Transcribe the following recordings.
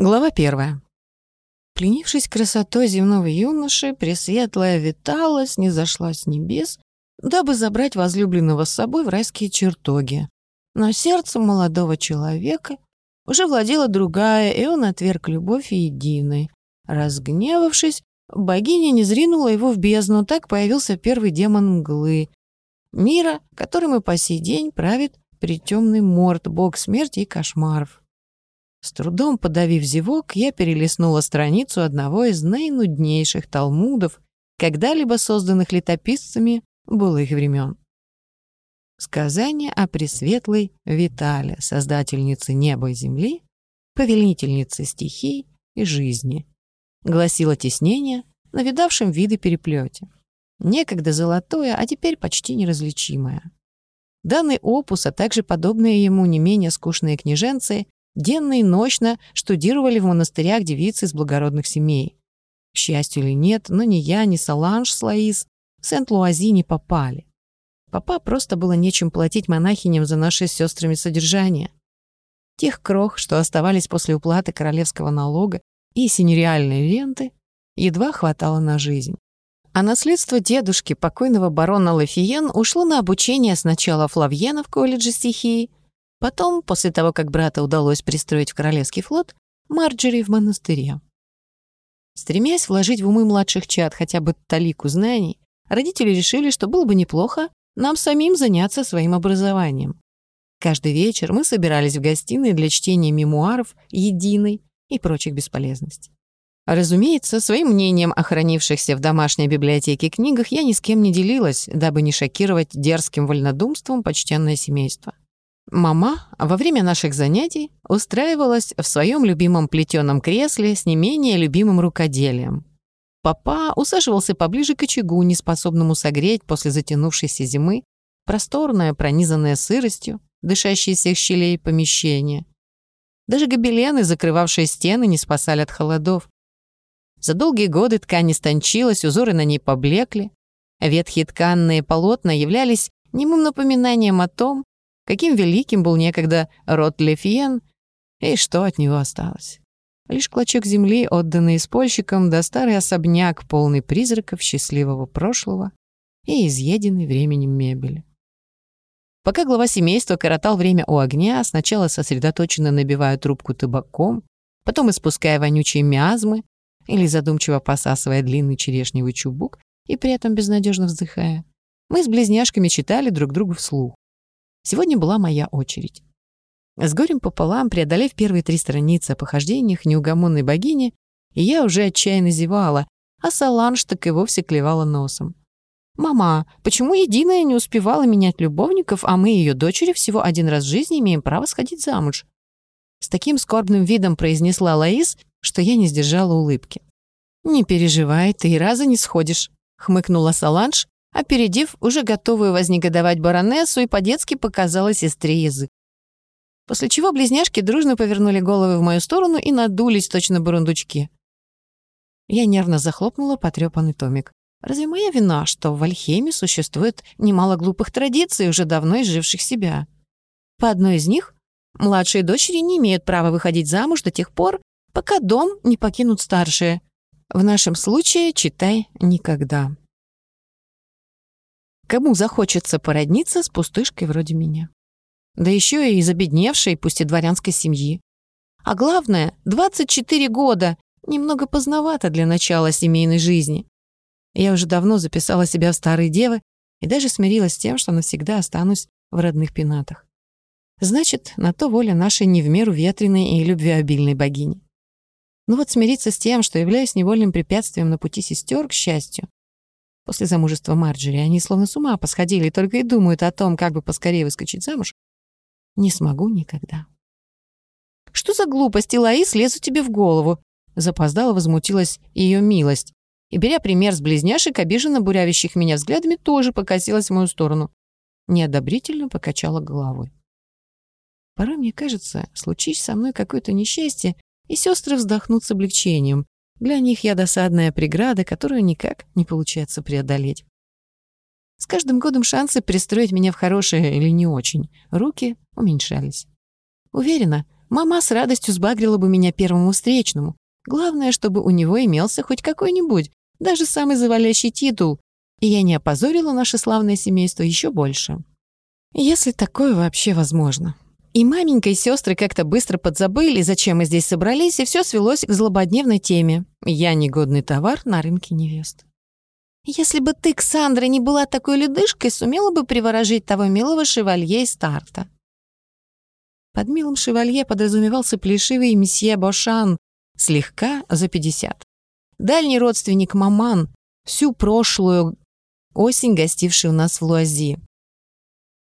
Глава первая. Пленившись красотой земного юноши, Пресветлая виталась, не зашла с небес, дабы забрать возлюбленного с собой в райские чертоги. Но сердцем молодого человека уже владела другая, и он отверг любовь единой. Разгневавшись, богиня не зринула его в бездну, так появился первый демон мглы. Мира, которым и по сей день правит притемный морд, бог смерти и кошмаров. С трудом подавив зевок, я перелистнула страницу одного из наинуднейших талмудов, когда-либо созданных летописцами былых времен. Сказание о Пресветлой Витале, создательнице неба и земли, повелительнице стихий и жизни, гласило теснение на видавшем виды переплете. Некогда золотое, а теперь почти неразличимое. Данный опус, а также подобные ему не менее скучные книженцы, Денно и ночно штудировали в монастырях девицы из благородных семей. К счастью или нет, но ни я, ни Саланж с Лаис в Сент-Луази не попали. Папа просто было нечем платить монахиням за наши с сестрами содержание. Тех крох, что оставались после уплаты королевского налога и синереальной ренты, едва хватало на жизнь. А наследство дедушки, покойного барона Лафиен, ушло на обучение сначала Флавьена в колледже стихии, Потом, после того, как брата удалось пристроить в Королевский флот, Марджери в монастыре. Стремясь вложить в умы младших чад хотя бы талику знаний, родители решили, что было бы неплохо нам самим заняться своим образованием. Каждый вечер мы собирались в гостиной для чтения мемуаров, единой и прочих бесполезностей. Разумеется, своим мнением о хранившихся в домашней библиотеке книгах я ни с кем не делилась, дабы не шокировать дерзким вольнодумством почтенное семейство. Мама во время наших занятий устраивалась в своем любимом плетеном кресле с не менее любимым рукоделием. Папа усаживался поближе к очагу, неспособному согреть после затянувшейся зимы, просторное, пронизанное сыростью, дышащее всех щелей помещение. Даже гобелены, закрывавшие стены, не спасали от холодов. За долгие годы ткань истончилась, узоры на ней поблекли. Ветхие тканные полотна являлись немым напоминанием о том, каким великим был некогда род Лефьен и что от него осталось. Лишь клочок земли, отданный испольщикам, да старый особняк, полный призраков счастливого прошлого и изъеденный временем мебели. Пока глава семейства коротал время у огня, сначала сосредоточенно набивая трубку табаком, потом испуская вонючие миазмы или задумчиво посасывая длинный черешневый чубук и при этом безнадежно вздыхая, мы с близняшками читали друг другу вслух. Сегодня была моя очередь. С горем пополам, преодолев первые три страницы о похождениях неугомонной богини, я уже отчаянно зевала, а Саланж так и вовсе клевала носом. «Мама, почему Единая не успевала менять любовников, а мы, ее дочери, всего один раз в жизни имеем право сходить замуж?» С таким скорбным видом произнесла Лаис, что я не сдержала улыбки. «Не переживай, ты и раза не сходишь», — хмыкнула Саланж, опередив уже готовую вознегодовать баронессу и по-детски показала сестре язык. После чего близняшки дружно повернули головы в мою сторону и надулись точно бурундучки. Я нервно захлопнула потрёпанный томик. Разве моя вина, что в Альхеме существует немало глупых традиций, уже давно изживших себя? По одной из них младшие дочери не имеют права выходить замуж до тех пор, пока дом не покинут старшие. В нашем случае, читай, никогда. Кому захочется породниться с пустышкой вроде меня? Да еще и из обедневшей, пусть и дворянской семьи. А главное, 24 года. Немного поздновато для начала семейной жизни. Я уже давно записала себя в старые девы и даже смирилась с тем, что навсегда останусь в родных пенатах. Значит, на то воля нашей не в меру ветреной и любвеобильной богини. Но вот смириться с тем, что являюсь невольным препятствием на пути сестер, к счастью, После замужества Марджери они словно с ума посходили и только и думают о том, как бы поскорее выскочить замуж. Не смогу никогда. «Что за глупости, Лаис, лезу тебе в голову?» Запоздала возмутилась ее милость. И, беря пример с близняшек, обиженно бурявящих меня взглядами, тоже покосилась в мою сторону. Неодобрительно покачала головой. Порой мне кажется, случись со мной какое-то несчастье, и сестры вздохнут с облегчением, для них я досадная преграда, которую никак не получается преодолеть. С каждым годом шансы пристроить меня в хорошее или не очень руки уменьшались. Уверена, Мама с радостью сбагрила бы меня первому встречному. Главное, чтобы у него имелся хоть какой-нибудь, даже самый завалящий титул, и я не опозорила наше славное семейство еще больше. Если такое вообще возможно. И маменька, и сестры как-то быстро подзабыли, зачем мы здесь собрались, и все свелось к злободневной теме. Я негодный товар на рынке невест. Если бы ты, Ксандра, не была такой ледышкой, сумела бы приворожить того милого шевалье из старта. Под милым шевалье подразумевался плешивый месье Бошан, слегка за пятьдесят. Дальний родственник Маман, всю прошлую осень гостивший у нас в Луази.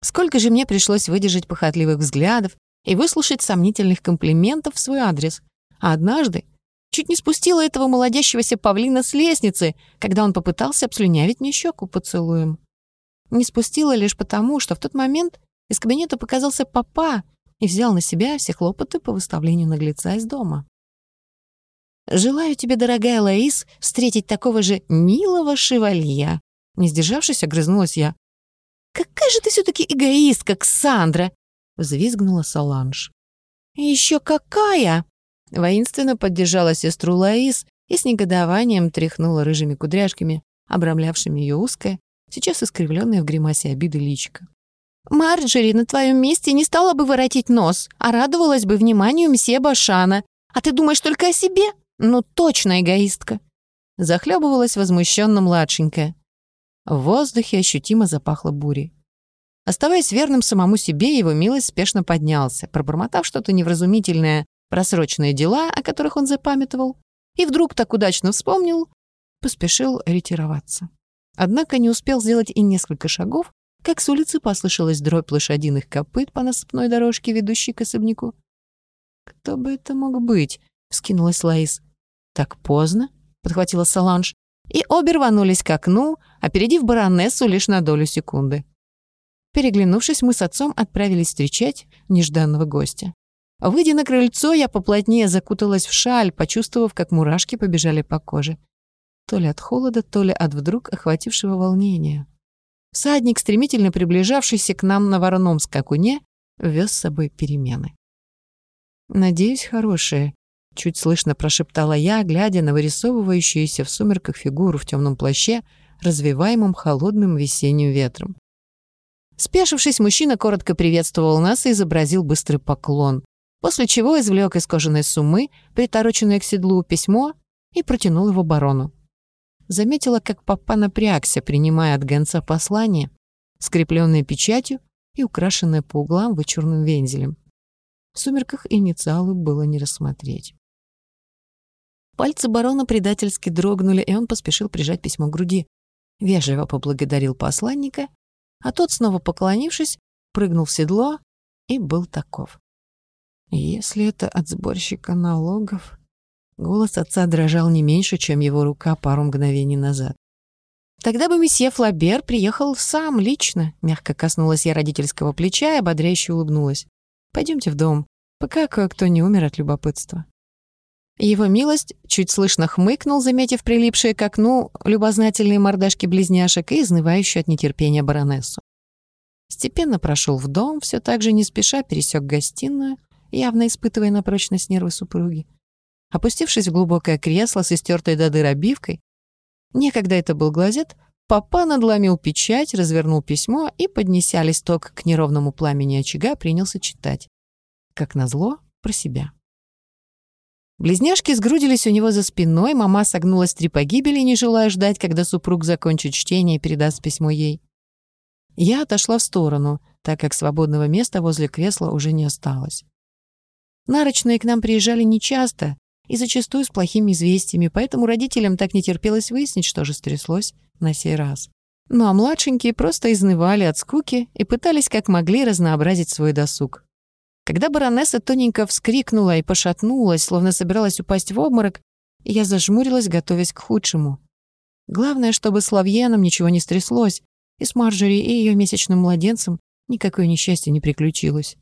Сколько же мне пришлось выдержать похотливых взглядов и выслушать сомнительных комплиментов в свой адрес. А однажды чуть не спустила этого молодящегося павлина с лестницы, когда он попытался обслюнявить мне щеку поцелуем. Не спустила лишь потому, что в тот момент из кабинета показался папа и взял на себя все хлопоты по выставлению наглеца из дома. «Желаю тебе, дорогая Лаис, встретить такого же милого шевалья», не сдержавшись, огрызнулась я. «Какая же ты все-таки эгоистка, Ксандра!» — взвизгнула Соланж. «Еще какая!» — воинственно поддержала сестру Лаис и с негодованием тряхнула рыжими кудряшками, обрамлявшими ее узкое, сейчас искривленное в гримасе обиды личико. «Марджери на твоем месте не стала бы воротить нос, а радовалась бы вниманию мсье Башана. А ты думаешь только о себе? Ну, точно эгоистка!» Захлебывалась возмущенно младшенькая. В воздухе ощутимо запахло бурей. Оставаясь верным самому себе, его милость спешно поднялся, пробормотав что-то невразумительное про срочные дела, о которых он запамятовал, и вдруг так удачно вспомнил, поспешил ретироваться. Однако не успел сделать и несколько шагов, как с улицы послышалась дробь лошадиных копыт по насыпной дорожке, ведущей к особняку. «Кто бы это мог быть?» — вскинулась Лаис. «Так поздно?» — подхватила Саланж и обе рванулись к окну, опередив баронессу лишь на долю секунды. Переглянувшись, мы с отцом отправились встречать нежданного гостя. Выйдя на крыльцо, я поплотнее закуталась в шаль, почувствовав, как мурашки побежали по коже. То ли от холода, то ли от вдруг охватившего волнения. Всадник, стремительно приближавшийся к нам на вороном скакуне, вез с собой перемены. «Надеюсь, хорошие», Чуть слышно прошептала я, глядя на вырисовывающуюся в сумерках фигуру в темном плаще, развиваемом холодным весенним ветром. Спешившись, мужчина коротко приветствовал нас и изобразил быстрый поклон, после чего извлек из кожаной суммы, притороченное к седлу, письмо и протянул его барону. Заметила, как папа напрягся, принимая от гонца послание, скрепленное печатью и украшенное по углам вычурным вензелем. В сумерках инициалы было не рассмотреть. Пальцы барона предательски дрогнули, и он поспешил прижать письмо к груди. Вежливо поблагодарил посланника, а тот, снова поклонившись, прыгнул в седло и был таков. Если это от сборщика налогов... Голос отца дрожал не меньше, чем его рука пару мгновений назад. «Тогда бы месье Флабер приехал сам, лично», — мягко коснулась я родительского плеча и ободряюще улыбнулась. «Пойдемте в дом, пока кое-кто не умер от любопытства». Его милость чуть слышно хмыкнул, заметив прилипшие к окну любознательные мордашки близняшек и изнывающую от нетерпения баронессу. Степенно прошел в дом, все так же не спеша пересек гостиную, явно испытывая на прочность нервы супруги. Опустившись в глубокое кресло с истертой до дыр обивкой, некогда это был глазет, папа надломил печать, развернул письмо и, поднеся листок к неровному пламени очага, принялся читать. Как назло, про себя. Близняшки сгрудились у него за спиной, мама согнулась три погибели, не желая ждать, когда супруг закончит чтение и передаст письмо ей. Я отошла в сторону, так как свободного места возле кресла уже не осталось. Нарочные к нам приезжали нечасто и зачастую с плохими известиями, поэтому родителям так не терпелось выяснить, что же стряслось на сей раз. Ну а младшенькие просто изнывали от скуки и пытались как могли разнообразить свой досуг. Когда баронесса тоненько вскрикнула и пошатнулась, словно собиралась упасть в обморок, я зажмурилась, готовясь к худшему. Главное, чтобы с Лавьеном ничего не стряслось, и с Марджори и ее месячным младенцем никакое несчастье не приключилось.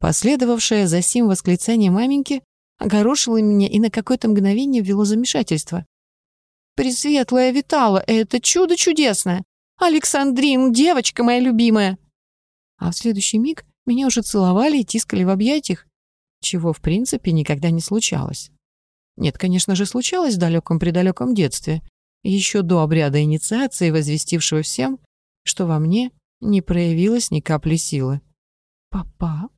Последовавшее за сим восклицание маменьки огорошило меня и на какое-то мгновение ввело замешательство. «Пресветлая Витала, это чудо чудесное! Александрин, девочка моя любимая!» А в следующий миг меня уже целовали и тискали в объятиях. чего в принципе никогда не случалось. Нет, конечно же, случалось в далеком-предалеком детстве, еще до обряда инициации, возвестившего всем, что во мне не проявилось ни капли силы. «Папа?»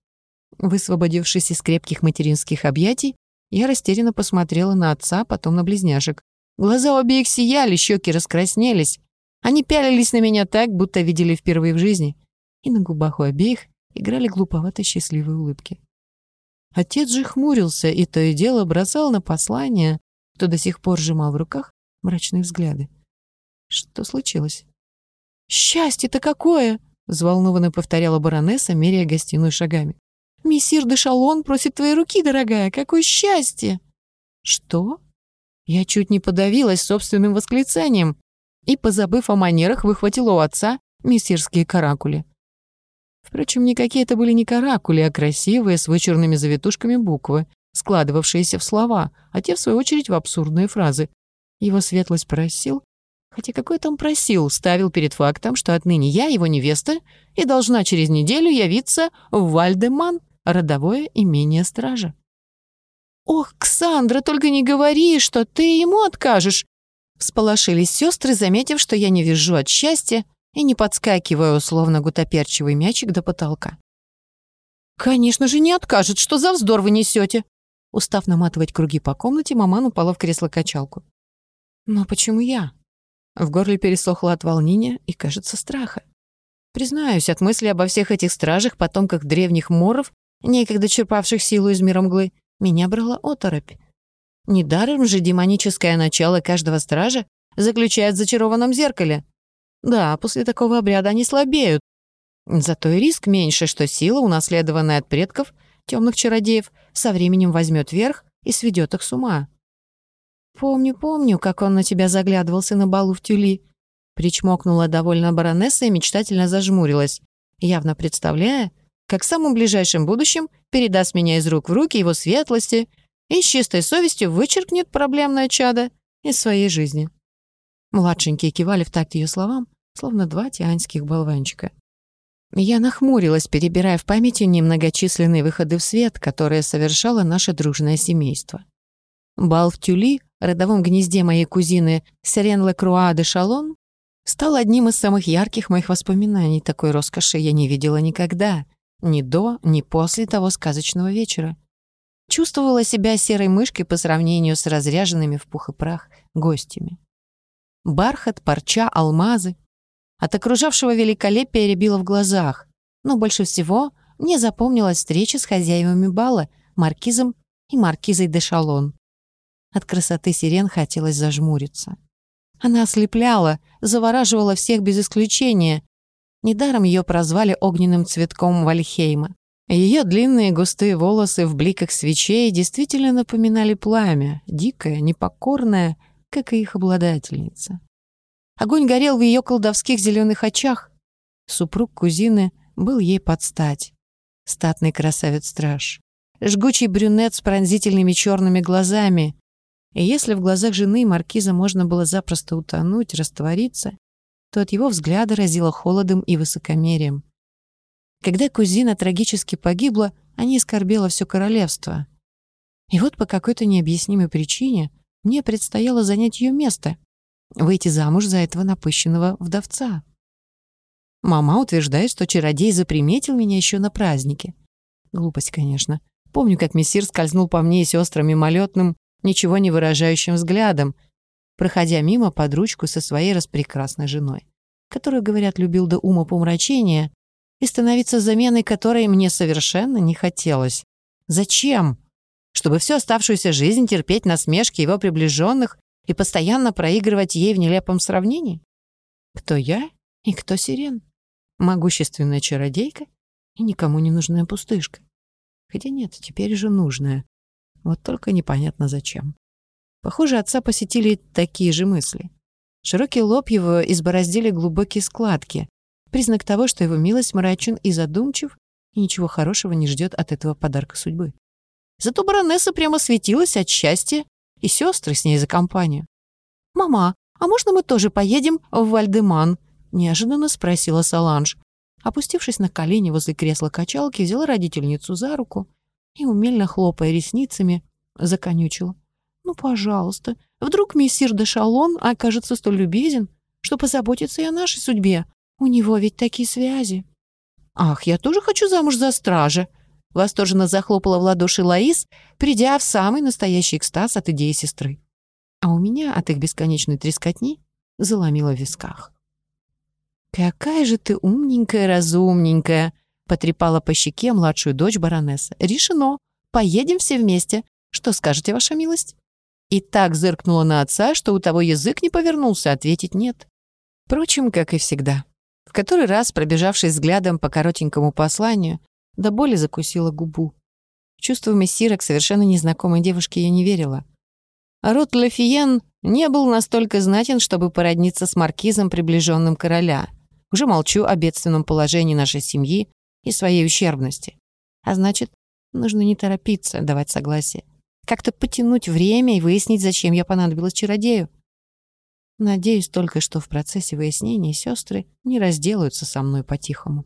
Высвободившись из крепких материнских объятий, я растерянно посмотрела на отца, потом на близняшек. Глаза обеих сияли, щеки раскраснелись. Они пялились на меня так, будто видели впервые в жизни. И на губах у обеих играли глуповато счастливые улыбки. Отец же хмурился и то и дело бросал на послание, кто до сих пор сжимал в руках мрачные взгляды. Что случилось? «Счастье-то какое!» — взволнованно повторяла баронесса, меряя гостиную шагами. «Мессир де Шалон просит твоей руки, дорогая! Какое счастье!» «Что?» Я чуть не подавилась собственным восклицанием и, позабыв о манерах, выхватила у отца мессирские каракули. Впрочем, никакие это были не каракули, а красивые, с вычурными завитушками буквы, складывавшиеся в слова, а те, в свою очередь, в абсурдные фразы. Его светлость просил, хотя какой там просил, ставил перед фактом, что отныне я его невеста и должна через неделю явиться в Вальдеман, родовое имение стража. «Ох, Ксандра, только не говори, что ты ему откажешь!» Всполошились сестры, заметив, что я не вижу от счастья и не подскакиваю, словно гутоперчивый мячик до потолка. «Конечно же не откажет, что за вздор вы несете!» Устав наматывать круги по комнате, маман упала в кресло-качалку. «Но почему я?» В горле пересохло от волнения и, кажется, страха. Признаюсь, от мысли обо всех этих стражах, потомках древних моров, некогда черпавших силу из мира мглы, меня брала оторопь. Недаром же демоническое начало каждого стража заключает в зачарованном зеркале. Да, после такого обряда они слабеют. Зато и риск меньше, что сила, унаследованная от предков, темных чародеев, со временем возьмет верх и сведет их с ума. «Помню, помню, как он на тебя заглядывался на балу в тюли», причмокнула довольно баронесса и мечтательно зажмурилась, явно представляя, как в самом ближайшем будущем передаст меня из рук в руки его светлости и с чистой совестью вычеркнет проблемное чадо из своей жизни. Младшенькие кивали в такт ее словам, словно два тианских болванчика. Я нахмурилась, перебирая в памяти немногочисленные выходы в свет, которые совершало наше дружное семейство. Бал в Тюли, родовом гнезде моей кузины Сирен Лекруа де Шалон, стал одним из самых ярких моих воспоминаний. Такой роскоши я не видела никогда — ни до, ни после того сказочного вечера. Чувствовала себя серой мышкой по сравнению с разряженными в пух и прах гостями. Бархат, парча, алмазы. От окружавшего великолепия рябило в глазах, но больше всего мне запомнилась встреча с хозяевами бала, маркизом и маркизой де Шалон. От красоты сирен хотелось зажмуриться. Она ослепляла, завораживала всех без исключения, Недаром ее прозвали огненным цветком Вальхейма. Ее длинные густые волосы в бликах свечей действительно напоминали пламя, дикое, непокорное, как и их обладательница. Огонь горел в ее колдовских зеленых очах. Супруг кузины был ей под стать. Статный красавец-страж. Жгучий брюнет с пронзительными черными глазами. И если в глазах жены маркиза можно было запросто утонуть, раствориться, то от его взгляда разило холодом и высокомерием. Когда кузина трагически погибла, о ней скорбело все королевство. И вот по какой-то необъяснимой причине мне предстояло занять ее место, выйти замуж за этого напыщенного вдовца. Мама утверждает, что чародей заприметил меня еще на празднике. Глупость, конечно. Помню, как мессир скользнул по мне и сестрам мимолетным, ничего не выражающим взглядом, проходя мимо под ручку со своей распрекрасной женой, которую, говорят, любил до ума помрачения, и становиться заменой которой мне совершенно не хотелось. Зачем? Чтобы всю оставшуюся жизнь терпеть насмешки его приближенных и постоянно проигрывать ей в нелепом сравнении? Кто я и кто Сирен? Могущественная чародейка и никому не нужная пустышка. Хотя нет, теперь же нужная. Вот только непонятно зачем. Похоже, отца посетили такие же мысли. Широкий лоб его избороздили глубокие складки, признак того, что его милость мрачен и задумчив, и ничего хорошего не ждет от этого подарка судьбы. Зато баронесса прямо светилась от счастья, и сестры с ней за компанию. «Мама, а можно мы тоже поедем в Вальдеман?» — неожиданно спросила Саланж. Опустившись на колени возле кресла качалки, взяла родительницу за руку и, умельно хлопая ресницами, законючила. «Ну, пожалуйста, вдруг мессир де Шалон окажется столь любезен, что позаботится и о нашей судьбе. У него ведь такие связи». «Ах, я тоже хочу замуж за стража!» Восторженно захлопала в ладоши Лаис, придя в самый настоящий экстаз от идеи сестры. А у меня от их бесконечной трескотни заломило в висках. «Какая же ты умненькая-разумненькая!» потрепала по щеке младшую дочь баронессы. «Решено! Поедем все вместе! Что скажете, ваша милость?» И так зыркнула на отца, что у того язык не повернулся, ответить «нет». Впрочем, как и всегда. В который раз, пробежавшись взглядом по коротенькому посланию, до боли закусила губу. В чувство мессира к совершенно незнакомой девушке я не верила. А род Лафиен не был настолько знатен, чтобы породниться с маркизом, приближенным короля. Уже молчу о бедственном положении нашей семьи и своей ущербности. А значит, нужно не торопиться давать согласие. Как-то потянуть время и выяснить, зачем я понадобилась чародею. Надеюсь только, что в процессе выяснения сестры не разделаются со мной по-тихому.